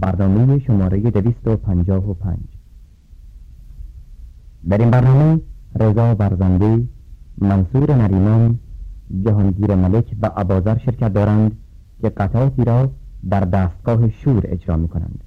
برنامه شماره 255 در این برنامه رضا برزنده منصور نریمان جهانگیر ملک و عبازر شرکت دارند که قطعاتی را در دستگاه شور اجرا می کنند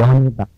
ย้อนกลับ